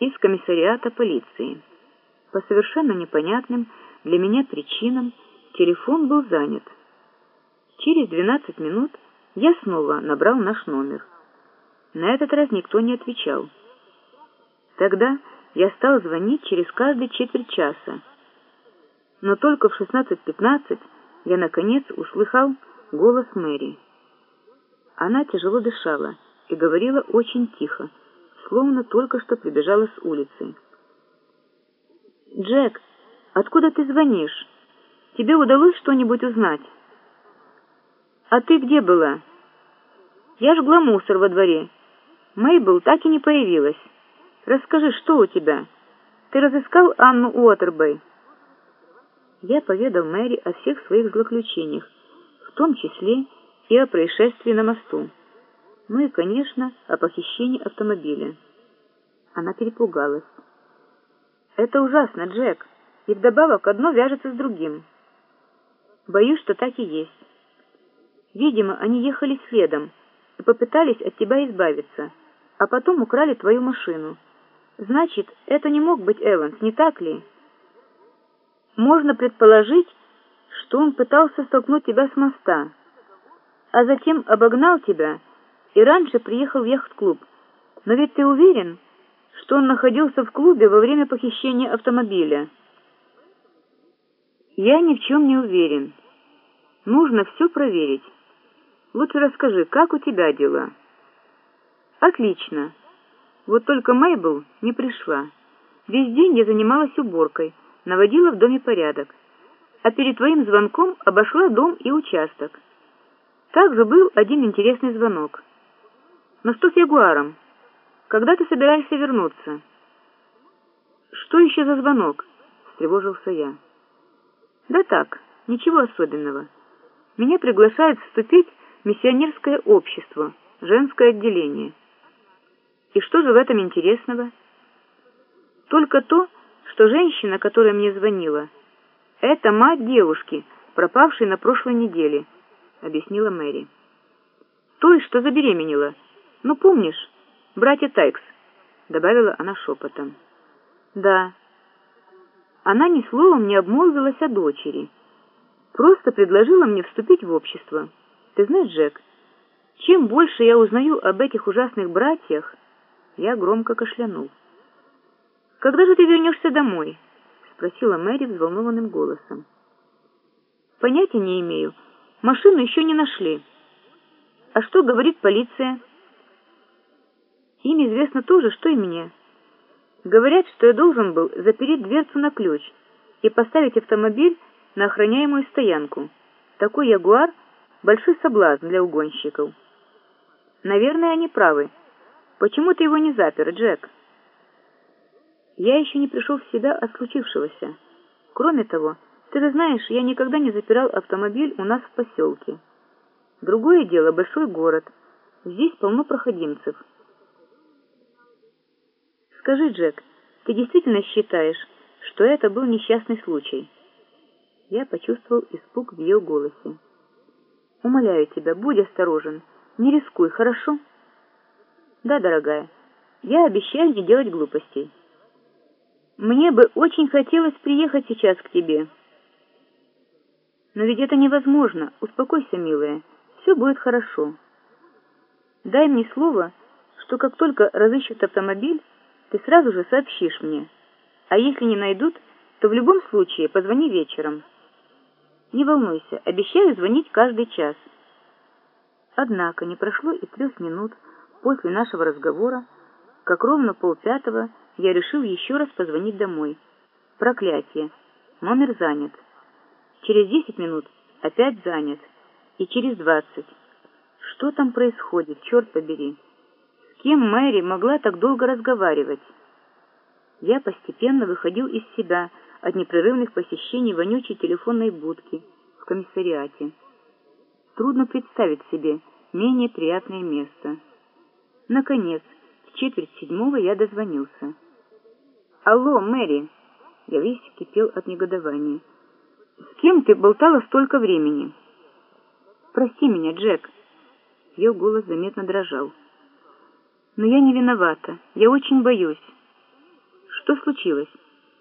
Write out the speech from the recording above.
из комиссариата полиции. По совершенно непонятным для меня причинам телефон был занят. Через 12 минут я снова набрал наш номер. На этот раз никто не отвечал. Тогда я стал звонить через каждые четверть часа. Но только в 16.15 я, наконец, услыхал голос Мэри. Она тяжело дышала и говорила очень тихо, словно только что прибежала с улицы. «Джек, откуда ты звонишь? Тебе удалось что-нибудь узнать?» «А ты где была?» «Я жгла мусор во дворе. Мейбл так и не появилась. Расскажи, что у тебя? Ты разыскал Анну Уотербей?» Я поведал Мэри о всех своих злоключениях, в том числе и о происшествии на мосту. Ну и, конечно, о похищении автомобиля. Она перепугалась. «Это ужасно, Джек, и вдобавок одно вяжется с другим. Боюсь, что так и есть. Видимо, они ехали следом и попытались от тебя избавиться, а потом украли твою машину. Значит, это не мог быть Эванс, не так ли?» Можно предположить, что он пытался столкнуть тебя с моста, а затем обогнал тебя и раньше приехал в яхт-клуб. Но ведь ты уверен, что он находился в клубе во время похищения автомобиля? Я ни в чем не уверен. Нужно все проверить. Лучше расскажи, как у тебя дела? Отлично. Вот только Мейбл не пришла. Весь день я занималась уборкой, наводила в доме порядок, а перед твоим звонком обошла дом и участок. Также был один интересный звонок. Но что с Ягуаром? Когда ты собираешься вернуться? Что еще за звонок? Встревожился я. Да так, ничего особенного. Меня приглашают вступить в миссионерское общество, женское отделение. И что же в этом интересного? Только то, что женщина, которая мне звонила, это мать девушки, пропавшей на прошлой неделе, объяснила Мэри. Той, что забеременела. Ну, помнишь, братья Тайкс, добавила она шепотом. Да. Она ни словом не обмолвилась о дочери. Просто предложила мне вступить в общество. Ты знаешь, Джек, чем больше я узнаю об этих ужасных братьях, я громко кашлянул. «Когда же ты вернешься домой?» — спросила Мэри взволнованным голосом. «Понятия не имею. Машину еще не нашли. А что говорит полиция?» «Им известно то же, что и мне. Говорят, что я должен был запереть дверцу на ключ и поставить автомобиль на охраняемую стоянку. Такой ягуар — большой соблазн для угонщиков». «Наверное, они правы. Почему ты его не запер, Джек?» Я еще не пришел в себя от случившегося. Кроме того, ты же знаешь, я никогда не запирал автомобиль у нас в поселке. Другое дело — большой город. Здесь полно проходимцев. Скажи, Джек, ты действительно считаешь, что это был несчастный случай? Я почувствовал испуг в ее голосе. Умоляю тебя, будь осторожен, не рискуй, хорошо? Да, дорогая, я обещаю не делать глупостей. Мне бы очень хотелось приехать сейчас к тебе. Но ведь это невозможно. Успокойся, милая. Все будет хорошо. Дай мне слово, что как только разыщут автомобиль, ты сразу же сообщишь мне. А если не найдут, то в любом случае позвони вечером. Не волнуйся, обещаю звонить каждый час. Однако не прошло и трех минут после нашего разговора, как ровно полпятого я решил еще раз позвонить домой. Проклятие. Номер занят. Через десять минут опять занят. И через двадцать. Что там происходит, черт побери? Кем Мэри могла так долго разговаривать? Я постепенно выходил из себя от непрерывных посещений вонючей телефонной будки в комиссариате. Трудно представить себе менее приятное место. Наконец, в четверть седьмого я дозвонился. «Алло, Мэри!» Я весь кипел от негодования. «С кем ты болтала столько времени?» «Прости меня, Джек!» Ее голос заметно дрожал но я не виновата. Я очень боюсь. Что случилось?